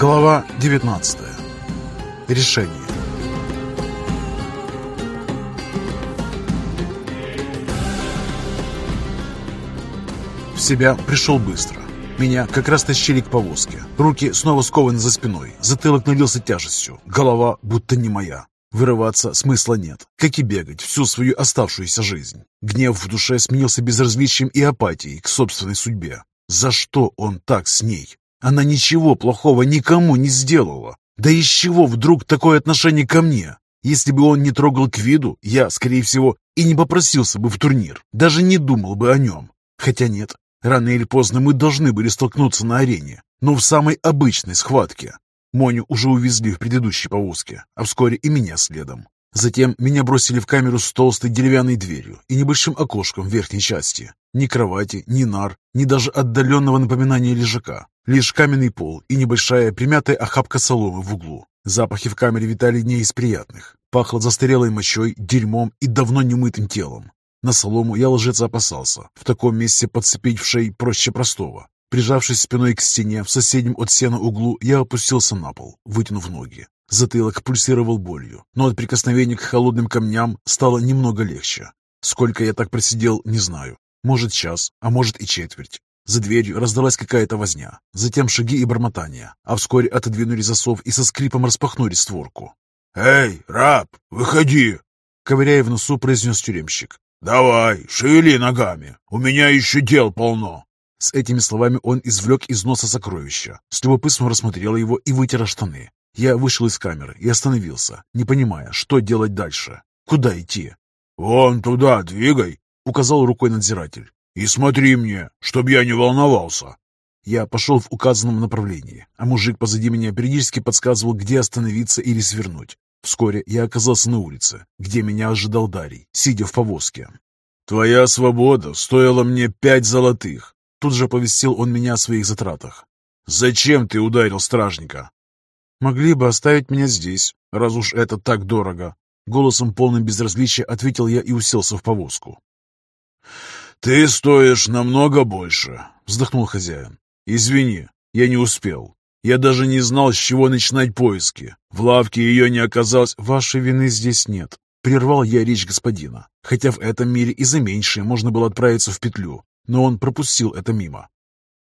Глава 19. Решение. В себя пришел быстро. Меня как раз тащили к повозке. Руки снова скованы за спиной. Затылок налился тяжестью. Голова будто не моя. Вырываться смысла нет, как и бегать всю свою оставшуюся жизнь. Гнев в душе сменился безразличием и апатией к собственной судьбе. За что он так с ней? Она ничего плохого никому не сделала. Да из чего вдруг такое отношение ко мне? Если бы он не трогал к виду, я, скорее всего, и не попросился бы в турнир. Даже не думал бы о нем. Хотя нет, рано или поздно мы должны были столкнуться на арене, но в самой обычной схватке. Моню уже увезли в предыдущей повозке, а вскоре и меня следом. Затем меня бросили в камеру с толстой деревянной дверью и небольшим окошком в верхней части. Ни кровати, ни нар, ни даже отдаленного напоминания лежака. Лишь каменный пол и небольшая примятая охапка соломы в углу. Запахи в камере витали не из приятных. Пахло застарелой мочой, дерьмом и давно немытым телом. На солому я ложиться опасался. В таком месте подцепить в шей проще простого. Прижавшись спиной к стене в соседнем от сена углу, я опустился на пол, вытянув ноги. Затылок пульсировал болью, но от прикосновения к холодным камням стало немного легче. Сколько я так просидел, не знаю. Может, час, а может и четверть. За дверью раздалась какая-то возня, затем шаги и бормотания, а вскоре отодвинули засов и со скрипом распахнули створку. «Эй, раб, выходи!» Ковыряя в носу, произнес тюремщик. «Давай, шевели ногами, у меня еще дел полно!» С этими словами он извлек из носа сокровища, с любопытством рассмотрел его и вытер штаны. Я вышел из камеры и остановился, не понимая, что делать дальше. Куда идти? «Вон туда двигай», — указал рукой надзиратель. «И смотри мне, чтоб я не волновался». Я пошел в указанном направлении, а мужик позади меня периодически подсказывал, где остановиться или свернуть. Вскоре я оказался на улице, где меня ожидал Дарий, сидя в повозке. «Твоя свобода стоила мне пять золотых. Тут же повестил он меня о своих затратах. «Зачем ты ударил стражника?» «Могли бы оставить меня здесь, раз уж это так дорого». Голосом полным безразличия ответил я и уселся в повозку. «Ты стоишь намного больше», — вздохнул хозяин. «Извини, я не успел. Я даже не знал, с чего начинать поиски. В лавке ее не оказалось. Вашей вины здесь нет. Прервал я речь господина, хотя в этом мире и за меньшее можно было отправиться в петлю но он пропустил это мимо.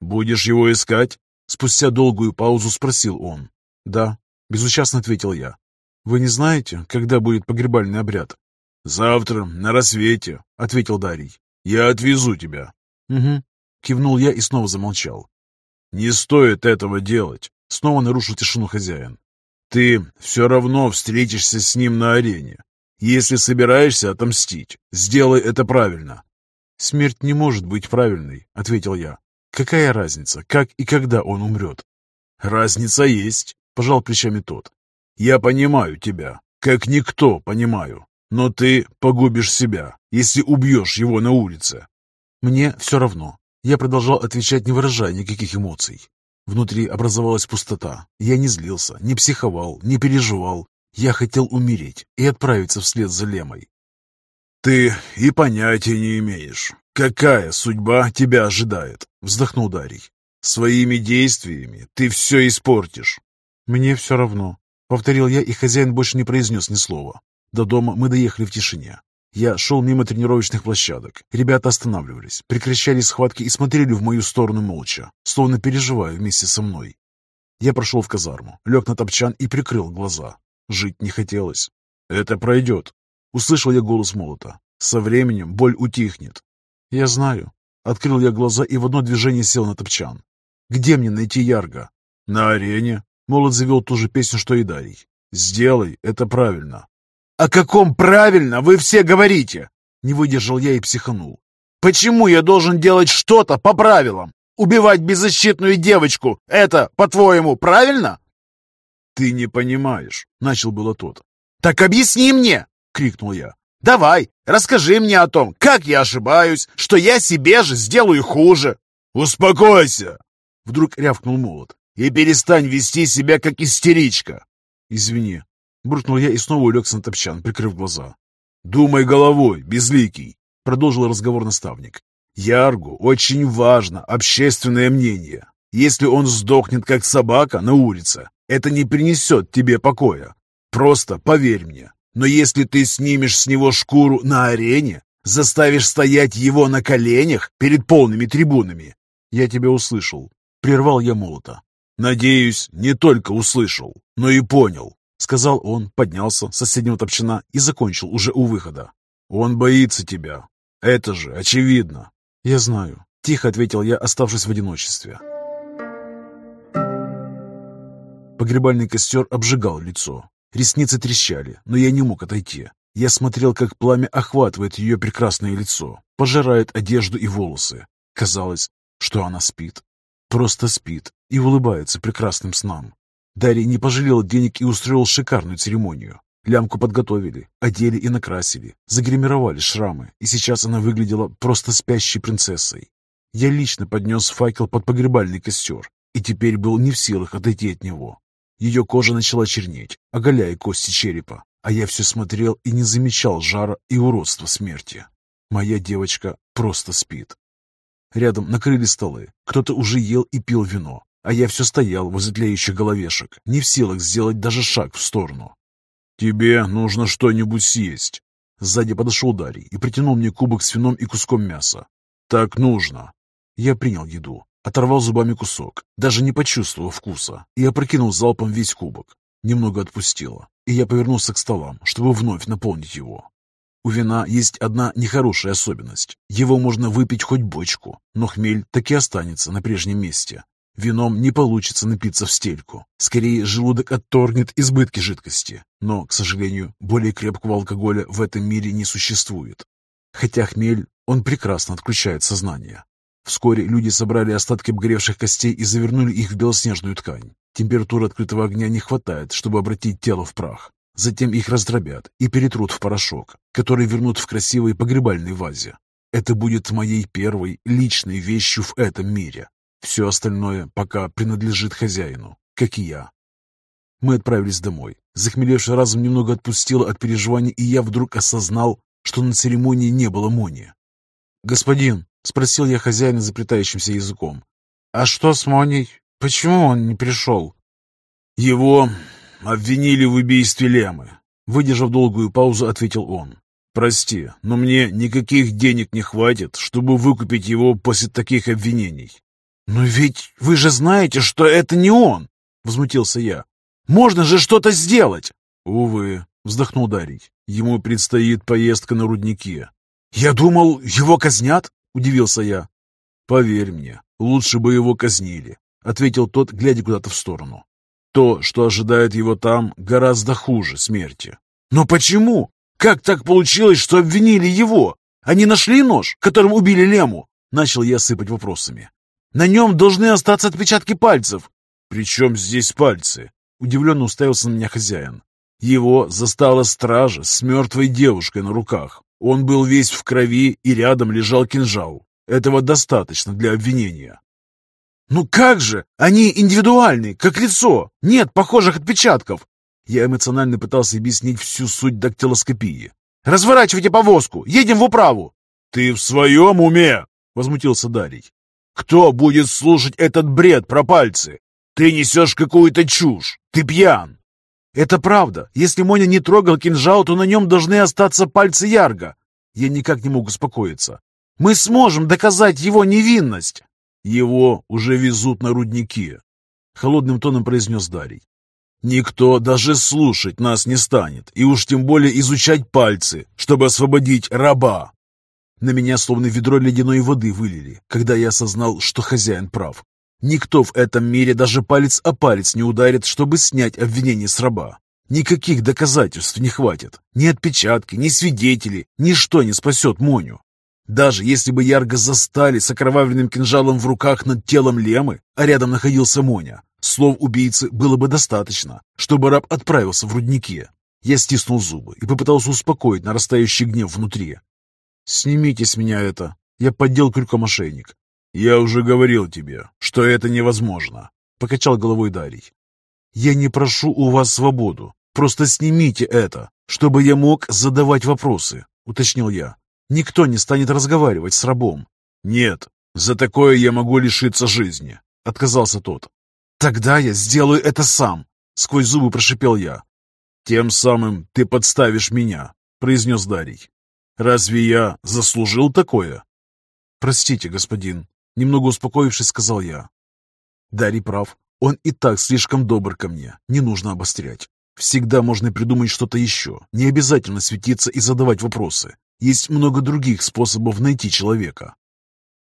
«Будешь его искать?» Спустя долгую паузу спросил он. «Да», — безучастно ответил я. «Вы не знаете, когда будет погребальный обряд?» «Завтра, на рассвете», — ответил Дарий. «Я отвезу тебя». «Угу», — кивнул я и снова замолчал. «Не стоит этого делать», — снова нарушил тишину хозяин. «Ты все равно встретишься с ним на арене. Если собираешься отомстить, сделай это правильно. «Смерть не может быть правильной», — ответил я. «Какая разница, как и когда он умрет?» «Разница есть», — пожал плечами тот. «Я понимаю тебя, как никто понимаю, но ты погубишь себя, если убьешь его на улице». «Мне все равно». Я продолжал отвечать, не выражая никаких эмоций. Внутри образовалась пустота. Я не злился, не психовал, не переживал. Я хотел умереть и отправиться вслед за Лемой. «Ты и понятия не имеешь, какая судьба тебя ожидает», — вздохнул Дарий. «Своими действиями ты все испортишь». «Мне все равно», — повторил я, и хозяин больше не произнес ни слова. До дома мы доехали в тишине. Я шел мимо тренировочных площадок. Ребята останавливались, прекращали схватки и смотрели в мою сторону молча, словно переживая вместе со мной. Я прошел в казарму, лег на топчан и прикрыл глаза. Жить не хотелось. «Это пройдет», Услышал я голос молота. Со временем боль утихнет. Я знаю. Открыл я глаза и в одно движение сел на топчан. Где мне найти Ярга? На арене. Молот завел ту же песню, что и Дарий. Сделай это правильно. О каком правильно вы все говорите? Не выдержал я и психанул. Почему я должен делать что-то по правилам? Убивать беззащитную девочку — это, по-твоему, правильно? Ты не понимаешь, — начал было тот. Так объясни мне, — крикнул я. «Давай, расскажи мне о том, как я ошибаюсь, что я себе же сделаю хуже!» «Успокойся!» — вдруг рявкнул молот. «И перестань вести себя, как истеричка!» «Извини», — буркнул я и снова улегся на топчан, прикрыв глаза. «Думай головой, безликий!» — продолжил разговор наставник. «Яргу очень важно общественное мнение. Если он сдохнет, как собака на улице, это не принесет тебе покоя. Просто поверь мне. Но если ты снимешь с него шкуру на арене, заставишь стоять его на коленях перед полными трибунами, я тебя услышал. Прервал я молота. Надеюсь, не только услышал, но и понял, сказал он, поднялся с соседнего топчина и закончил уже у выхода. Он боится тебя. Это же очевидно. Я знаю, тихо ответил я, оставшись в одиночестве. Погребальный костер обжигал лицо. Ресницы трещали, но я не мог отойти. Я смотрел, как пламя охватывает ее прекрасное лицо, пожирает одежду и волосы. Казалось, что она спит. Просто спит и улыбается прекрасным снам. Дарья не пожалел денег и устроил шикарную церемонию. Лямку подготовили, одели и накрасили, загримировали шрамы, и сейчас она выглядела просто спящей принцессой. Я лично поднес факел под погребальный костер и теперь был не в силах отойти от него. Ее кожа начала чернеть, оголяя кости черепа, а я все смотрел и не замечал жара и уродства смерти. Моя девочка просто спит. Рядом накрыли столы, кто-то уже ел и пил вино, а я все стоял возле тлеющих головешек, не в силах сделать даже шаг в сторону. «Тебе нужно что-нибудь съесть». Сзади подошел Дарий и притянул мне кубок с вином и куском мяса. «Так нужно». Я принял еду, Оторвал зубами кусок, даже не почувствовал вкуса, и опрокинул залпом весь кубок. Немного отпустило, и я повернулся к столам, чтобы вновь наполнить его. У вина есть одна нехорошая особенность. Его можно выпить хоть бочку, но хмель так и останется на прежнем месте. Вином не получится напиться в стельку. Скорее, желудок отторгнет избытки жидкости. Но, к сожалению, более крепкого алкоголя в этом мире не существует. Хотя хмель, он прекрасно отключает сознание. Вскоре люди собрали остатки обгоревших костей и завернули их в белоснежную ткань. Температуры открытого огня не хватает, чтобы обратить тело в прах. Затем их раздробят и перетрут в порошок, который вернут в красивой погребальной вазе. Это будет моей первой личной вещью в этом мире. Все остальное пока принадлежит хозяину, как и я. Мы отправились домой. Захмелевший разум немного отпустило от переживаний, и я вдруг осознал, что на церемонии не было Мони. «Господин, — спросил я хозяина заплетающимся языком. «А что с Моней? Почему он не пришел?» «Его обвинили в убийстве Лемы», — выдержав долгую паузу, ответил он. «Прости, но мне никаких денег не хватит, чтобы выкупить его после таких обвинений». «Но ведь вы же знаете, что это не он!» — возмутился я. «Можно же что-то сделать!» «Увы», — вздохнул Дарий. «Ему предстоит поездка на рудники». «Я думал, его казнят?» — удивился я. «Поверь мне, лучше бы его казнили», — ответил тот, глядя куда-то в сторону. «То, что ожидает его там, гораздо хуже смерти». «Но почему? Как так получилось, что обвинили его? Они нашли нож, которым убили Лему?» Начал я сыпать вопросами. «На нем должны остаться отпечатки пальцев». «При чем здесь пальцы?» Удивленно уставился на меня хозяин. Его застала стража с мертвой девушкой на руках. Он был весь в крови, и рядом лежал кинжал. Этого достаточно для обвинения. «Ну как же? Они индивидуальны, как лицо. Нет похожих отпечатков!» Я эмоционально пытался объяснить всю суть дактилоскопии. «Разворачивайте повозку! Едем в управу!» «Ты в своем уме?» — возмутился Дарий. «Кто будет слушать этот бред про пальцы? Ты несешь какую-то чушь! Ты пьян!» «Это правда. Если Моня не трогал кинжал, то на нем должны остаться пальцы Ярга. Я никак не мог успокоиться. Мы сможем доказать его невинность!» «Его уже везут на рудники», — холодным тоном произнес Дарий. «Никто даже слушать нас не станет, и уж тем более изучать пальцы, чтобы освободить раба». На меня словно ведро ледяной воды вылили, когда я осознал, что хозяин прав. Никто в этом мире даже палец о палец не ударит, чтобы снять обвинение с раба. Никаких доказательств не хватит. Ни отпечатки, ни свидетели, ничто не спасет Моню. Даже если бы Ярго застали с окровавленным кинжалом в руках над телом Лемы, а рядом находился Моня, слов убийцы было бы достаточно, чтобы раб отправился в рудники. Я стиснул зубы и попытался успокоить нарастающий гнев внутри. «Снимите с меня это!» Я поддел крюком ошейник. «Я уже говорил тебе, что это невозможно», — покачал головой Дарий. «Я не прошу у вас свободу. Просто снимите это, чтобы я мог задавать вопросы», — уточнил я. «Никто не станет разговаривать с рабом». «Нет, за такое я могу лишиться жизни. — отказался тот. «Тогда я сделаю это сам!» — сквозь зубы прошипел я. «Тем самым ты подставишь меня», — произнес Дарий. «Разве я заслужил такое?» «Простите, господин», — немного успокоившись, сказал я. Дарий прав. Он и так слишком добр ко мне. Не нужно обострять. Всегда можно придумать что-то еще. Не обязательно светиться и задавать вопросы. Есть много других способов найти человека.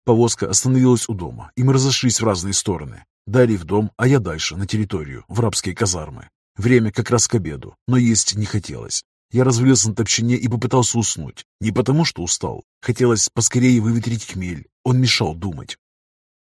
Повозка остановилась у дома, и мы разошлись в разные стороны. Дарий в дом, а я дальше, на территорию, в рабские казармы. Время как раз к обеду, но есть не хотелось. Я развалился на топчине и попытался уснуть. Не потому, что устал. Хотелось поскорее выветрить хмель. Он мешал думать.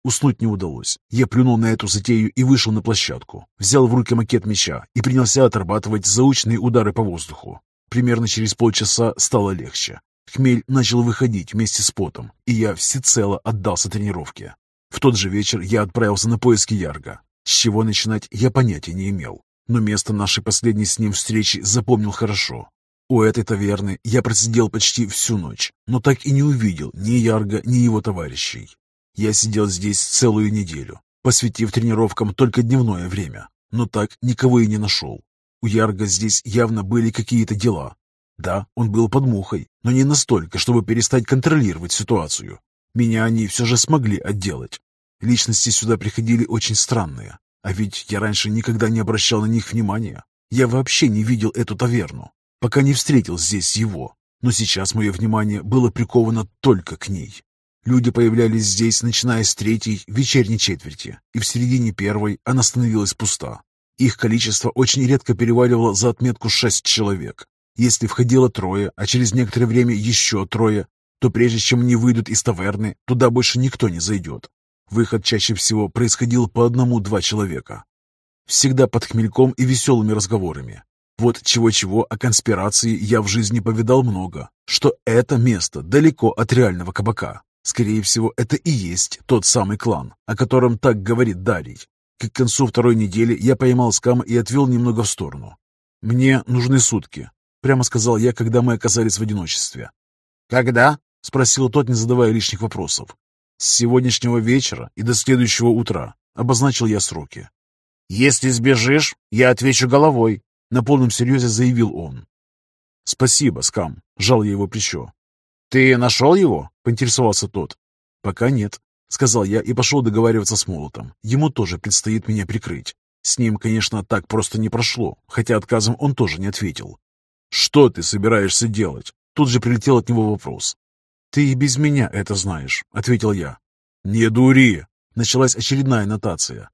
Уснуть не удалось. Я плюнул на эту затею и вышел на площадку. Взял в руки макет меча и принялся отрабатывать заучные удары по воздуху. Примерно через полчаса стало легче. Хмель начал выходить вместе с потом, и я всецело отдался тренировке. В тот же вечер я отправился на поиски Ярга. С чего начинать, я понятия не имел. Но место нашей последней с ним встречи запомнил хорошо. У этой таверны я просидел почти всю ночь, но так и не увидел ни Ярга, ни его товарищей. Я сидел здесь целую неделю, посвятив тренировкам только дневное время, но так никого и не нашел. У Ярга здесь явно были какие-то дела. Да, он был под мухой, но не настолько, чтобы перестать контролировать ситуацию. Меня они все же смогли отделать. Личности сюда приходили очень странные, а ведь я раньше никогда не обращал на них внимания. Я вообще не видел эту таверну, пока не встретил здесь его. Но сейчас мое внимание было приковано только к ней. Люди появлялись здесь, начиная с третьей, вечерней четверти, и в середине первой она становилась пуста. Их количество очень редко переваливало за отметку шесть человек. Если входило трое, а через некоторое время еще трое, то прежде чем они выйдут из таверны, туда больше никто не зайдет. Выход чаще всего происходил по одному-два человека. Всегда под хмельком и веселыми разговорами. Вот чего-чего о конспирации я в жизни повидал много, что это место далеко от реального кабака. Скорее всего, это и есть тот самый клан, о котором так говорит Дарий. К концу второй недели я поймал скама и отвел немного в сторону. «Мне нужны сутки», — прямо сказал я, когда мы оказались в одиночестве. «Когда?» — спросил тот, не задавая лишних вопросов. «С сегодняшнего вечера и до следующего утра», — обозначил я сроки. «Если сбежишь, я отвечу головой», — на полном серьезе заявил он. «Спасибо, Скам», — жал я его плечо. «Ты нашел его?» — поинтересовался тот. «Пока нет», — сказал я и пошел договариваться с Молотом. Ему тоже предстоит меня прикрыть. С ним, конечно, так просто не прошло, хотя отказом он тоже не ответил. «Что ты собираешься делать?» Тут же прилетел от него вопрос. «Ты и без меня это знаешь», — ответил я. «Не дури!» — началась очередная нотация.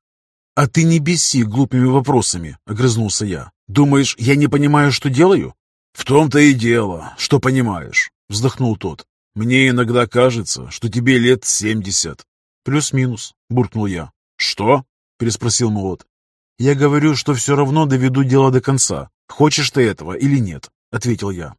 «А ты не беси глупыми вопросами», — огрызнулся я. «Думаешь, я не понимаю, что делаю?» «В том-то и дело, что понимаешь. Вздохнул тот. «Мне иногда кажется, что тебе лет семьдесят». «Плюс-минус», — буркнул я. «Что?» — переспросил Молот. «Я говорю, что все равно доведу дело до конца. Хочешь ты этого или нет?» — ответил я.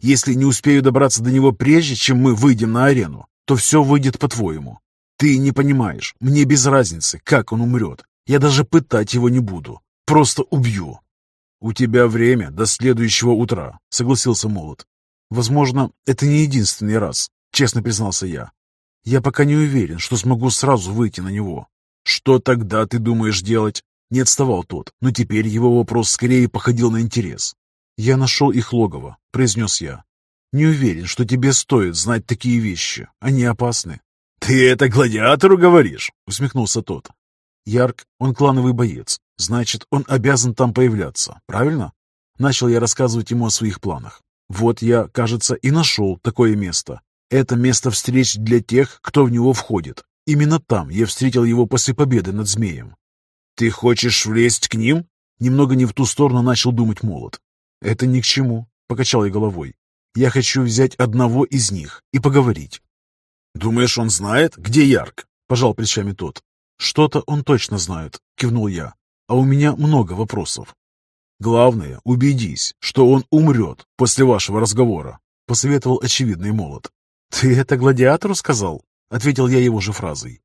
«Если не успею добраться до него прежде, чем мы выйдем на арену, то все выйдет по-твоему. Ты не понимаешь, мне без разницы, как он умрет. Я даже пытать его не буду. Просто убью». «У тебя время до следующего утра», — согласился Молот. Возможно, это не единственный раз, честно признался я. Я пока не уверен, что смогу сразу выйти на него. Что тогда ты думаешь делать? Не отставал тот, но теперь его вопрос скорее походил на интерес. «Я нашел их логово», — произнес я. «Не уверен, что тебе стоит знать такие вещи. Они опасны». «Ты это гладиатору говоришь?» — усмехнулся тот. «Ярк, он клановый боец. Значит, он обязан там появляться, правильно?» Начал я рассказывать ему о своих планах. Вот я, кажется, и нашел такое место. Это место встреч для тех, кто в него входит. Именно там я встретил его после победы над змеем. «Ты хочешь влезть к ним?» Немного не в ту сторону начал думать молот. «Это ни к чему», — покачал я головой. «Я хочу взять одного из них и поговорить». «Думаешь, он знает, где Ярк?» — пожал плечами тот. «Что-то он точно знает», — кивнул я. «А у меня много вопросов». Главное, убедись, что он умрет после вашего разговора, — посоветовал очевидный молот. — Ты это гладиатору сказал? — ответил я его же фразой.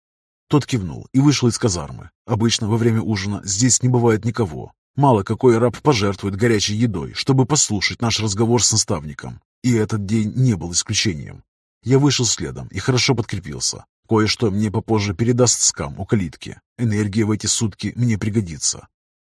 Тот кивнул и вышел из казармы. Обычно во время ужина здесь не бывает никого. Мало какой раб пожертвует горячей едой, чтобы послушать наш разговор с наставником. И этот день не был исключением. Я вышел следом и хорошо подкрепился. Кое-что мне попозже передаст скам у калитки. Энергия в эти сутки мне пригодится.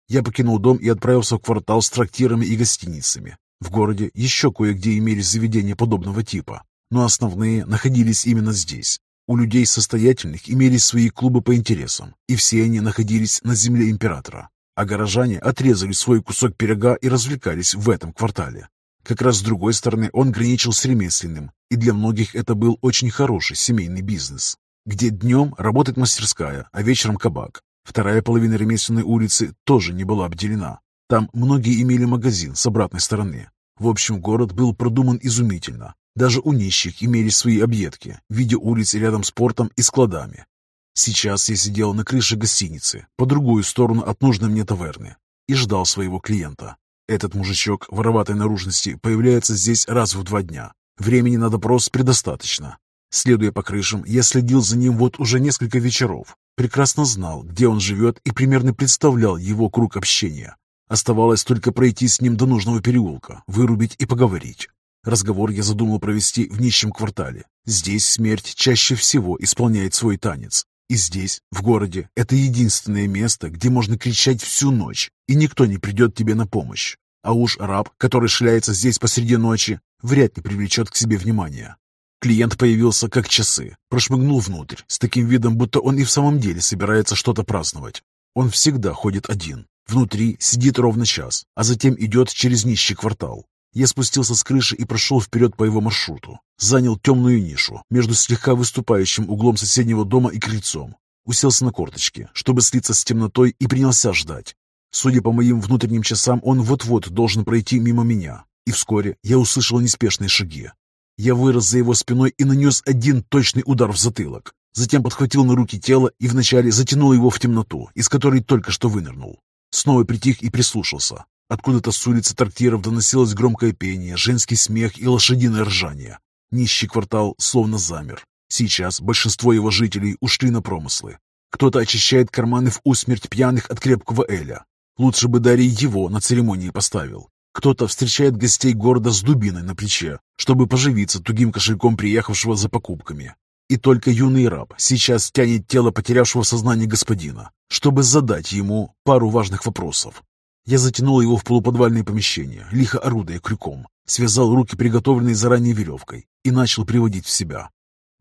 Я покинул дом и отправился в квартал с трактирами и гостиницами. В городе еще кое-где имелись заведения подобного типа, но основные находились именно здесь. У людей состоятельных имелись свои клубы по интересам, и все они находились на земле императора. А горожане отрезали свой кусок пирога и развлекались в этом квартале. Как раз с другой стороны он граничил с ремесленным, и для многих это был очень хороший семейный бизнес, где днем работает мастерская, а вечером кабак. Вторая половина ремесленной улицы тоже не была обделена. Там многие имели магазин с обратной стороны. В общем, город был продуман изумительно. Даже у нищих имелись свои объедки в виде улиц рядом с портом и складами. Сейчас я сидел на крыше гостиницы, по другую сторону от нужной мне таверны, и ждал своего клиента. Этот мужичок вороватой наружности появляется здесь раз в два дня. Времени на допрос предостаточно. Следуя по крышам, я следил за ним вот уже несколько вечеров. Прекрасно знал, где он живет и примерно представлял его круг общения. Оставалось только пройти с ним до нужного переулка, вырубить и поговорить. Разговор я задумал провести в нищем квартале. Здесь смерть чаще всего исполняет свой танец. И здесь, в городе, это единственное место, где можно кричать всю ночь, и никто не придет тебе на помощь. А уж раб, который шляется здесь посреди ночи, вряд ли привлечет к себе внимание. Клиент появился как часы, прошмыгнул внутрь, с таким видом, будто он и в самом деле собирается что-то праздновать. Он всегда ходит один. Внутри сидит ровно час, а затем идет через нищий квартал. Я спустился с крыши и прошел вперед по его маршруту. Занял темную нишу между слегка выступающим углом соседнего дома и крыльцом. Уселся на корточки, чтобы слиться с темнотой, и принялся ждать. Судя по моим внутренним часам, он вот-вот должен пройти мимо меня. И вскоре я услышал неспешные шаги. Я вырос за его спиной и нанес один точный удар в затылок. Затем подхватил на руки тело и вначале затянул его в темноту, из которой только что вынырнул. Снова притих и прислушался. Откуда-то с улицы трактиров доносилось громкое пение, женский смех и лошадиное ржание. Нищий квартал словно замер. Сейчас большинство его жителей ушли на промыслы. Кто-то очищает карманы в усмерть пьяных от крепкого эля. Лучше бы Дарий его на церемонии поставил. Кто-то встречает гостей города с дубиной на плече, чтобы поживиться тугим кошельком приехавшего за покупками. И только юный раб сейчас тянет тело потерявшего сознание господина, чтобы задать ему пару важных вопросов. Я затянул его в полуподвальное помещение, лихо орудуя крюком, связал руки, приготовленной заранее веревкой, и начал приводить в себя.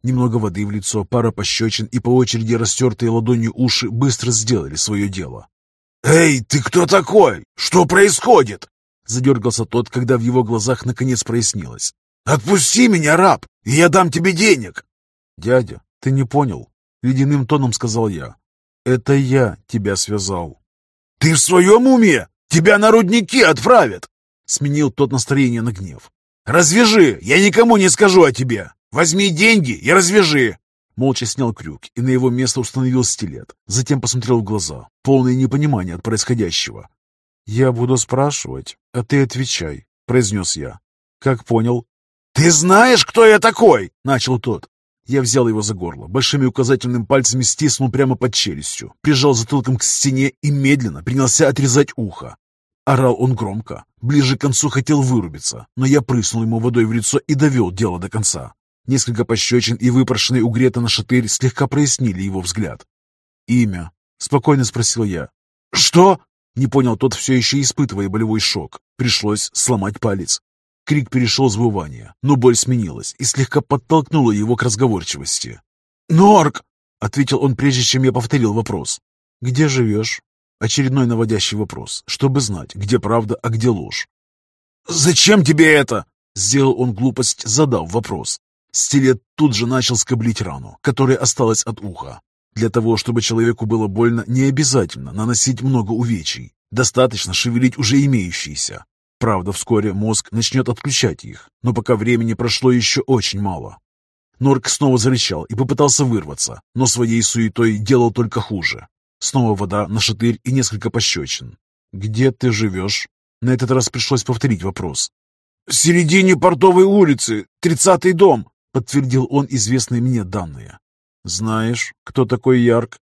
Немного воды в лицо, пара пощечин и по очереди растертые ладонью уши быстро сделали свое дело. «Эй, ты кто такой? Что происходит?» Задергался тот, когда в его глазах наконец прояснилось. «Отпусти меня, раб, и я дам тебе денег!» «Дядя, ты не понял?» — ледяным тоном сказал я. «Это я тебя связал». «Ты в своем уме? Тебя на рудники отправят!» Сменил тот настроение на гнев. «Развяжи! Я никому не скажу о тебе! Возьми деньги и развяжи!» Молча снял крюк и на его место установил стилет. Затем посмотрел в глаза, полное непонимание от происходящего. «Я буду спрашивать, а ты отвечай», — произнес я. «Как понял?» «Ты знаешь, кто я такой?» — начал тот. Я взял его за горло, большими указательными пальцами стиснул прямо под челюстью, прижал затылком к стене и медленно принялся отрезать ухо. Орал он громко. Ближе к концу хотел вырубиться, но я прыснул ему водой в лицо и довел дело до конца. Несколько пощечин и выпрошенный у Грета на шатырь слегка прояснили его взгляд. «Имя?» — спокойно спросил я. «Что?» — не понял тот, все еще испытывая болевой шок. Пришлось сломать палец. Крик перешел в звывание, но боль сменилась и слегка подтолкнула его к разговорчивости. «Норк!» — ответил он, прежде чем я повторил вопрос. «Где живешь?» Очередной наводящий вопрос, чтобы знать, где правда, а где ложь. «Зачем тебе это?» Сделал он глупость, задав вопрос. Стилет тут же начал скоблить рану, которая осталась от уха. Для того, чтобы человеку было больно, не обязательно наносить много увечий. Достаточно шевелить уже имеющиеся. Правда, вскоре мозг начнет отключать их, но пока времени прошло еще очень мало. Норк снова зарычал и попытался вырваться, но своей суетой делал только хуже. Снова вода на шатырь и несколько пощечин. «Где ты живешь?» На этот раз пришлось повторить вопрос. «В середине портовой улицы, тридцатый дом», — подтвердил он известные мне данные. «Знаешь, кто такой Ярк?»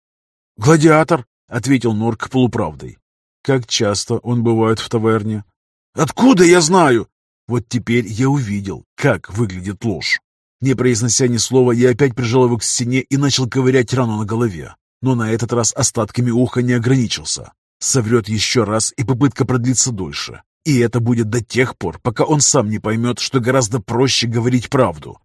«Гладиатор», — ответил Норк полуправдой. «Как часто он бывает в таверне?» «Откуда я знаю?» Вот теперь я увидел, как выглядит ложь. Не произнося ни слова, я опять прижал его к стене и начал ковырять рану на голове. Но на этот раз остатками уха не ограничился. Соврет еще раз, и попытка продлится дольше. И это будет до тех пор, пока он сам не поймет, что гораздо проще говорить правду.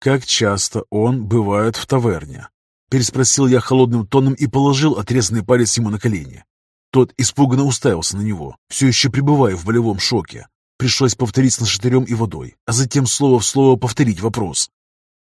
«Как часто он бывает в таверне?» Переспросил я холодным тоном и положил отрезанный палец ему на колени. Тот испуганно уставился на него, все еще пребывая в болевом шоке. Пришлось повторить с нашатырем и водой, а затем слово в слово повторить вопрос.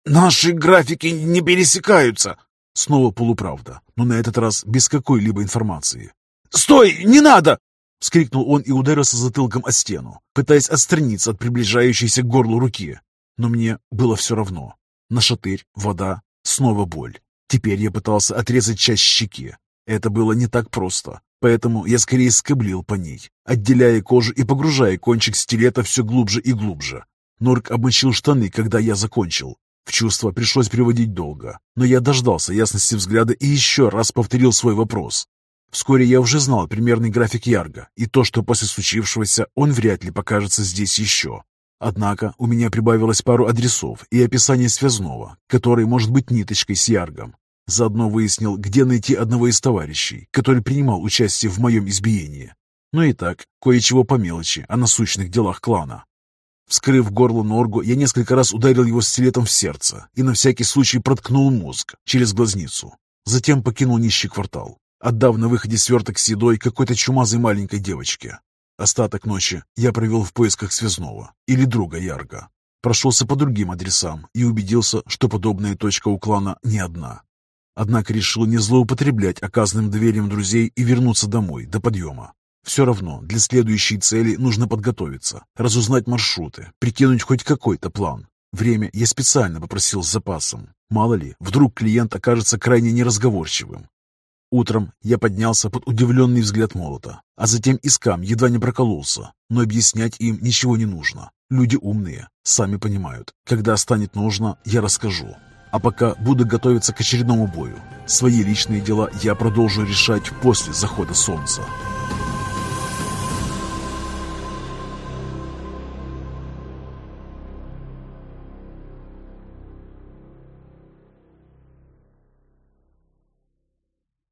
«Наши графики не пересекаются!» Снова полуправда, но на этот раз без какой-либо информации. «Стой! Не надо!» — вскрикнул он и ударился затылком о стену, пытаясь отстраниться от приближающейся к горлу руки. Но мне было все равно. Нашатырь, вода, снова боль. Теперь я пытался отрезать часть щеки. Это было не так просто. Поэтому я скорее скоблил по ней, отделяя кожу и погружая кончик стилета все глубже и глубже. Норк обмочил штаны, когда я закончил. В чувство пришлось приводить долго, но я дождался ясности взгляда и еще раз повторил свой вопрос. Вскоре я уже знал примерный график Ярга и то, что после случившегося он вряд ли покажется здесь еще. Однако у меня прибавилось пару адресов и описание связного, который может быть ниточкой с Яргом. Заодно выяснил, где найти одного из товарищей, который принимал участие в моем избиении. Ну и так, кое-чего по мелочи о насущных делах клана. Вскрыв горло Норгу, я несколько раз ударил его стилетом в сердце и на всякий случай проткнул мозг через глазницу. Затем покинул нищий квартал, отдав на выходе сверток с едой какой-то чумазой маленькой девочке. Остаток ночи я провел в поисках связного или друга Ярга. Прошелся по другим адресам и убедился, что подобная точка у клана не одна. Однако решил не злоупотреблять оказанным доверием друзей и вернуться домой до подъема. Все равно для следующей цели нужно подготовиться, разузнать маршруты, прикинуть хоть какой-то план. Время я специально попросил с запасом. Мало ли, вдруг клиент окажется крайне неразговорчивым. Утром я поднялся под удивленный взгляд молота, а затем искам едва не прокололся, но объяснять им ничего не нужно. Люди умные, сами понимают. Когда станет нужно, я расскажу. А пока буду готовиться к очередному бою. Свои личные дела я продолжу решать после захода солнца.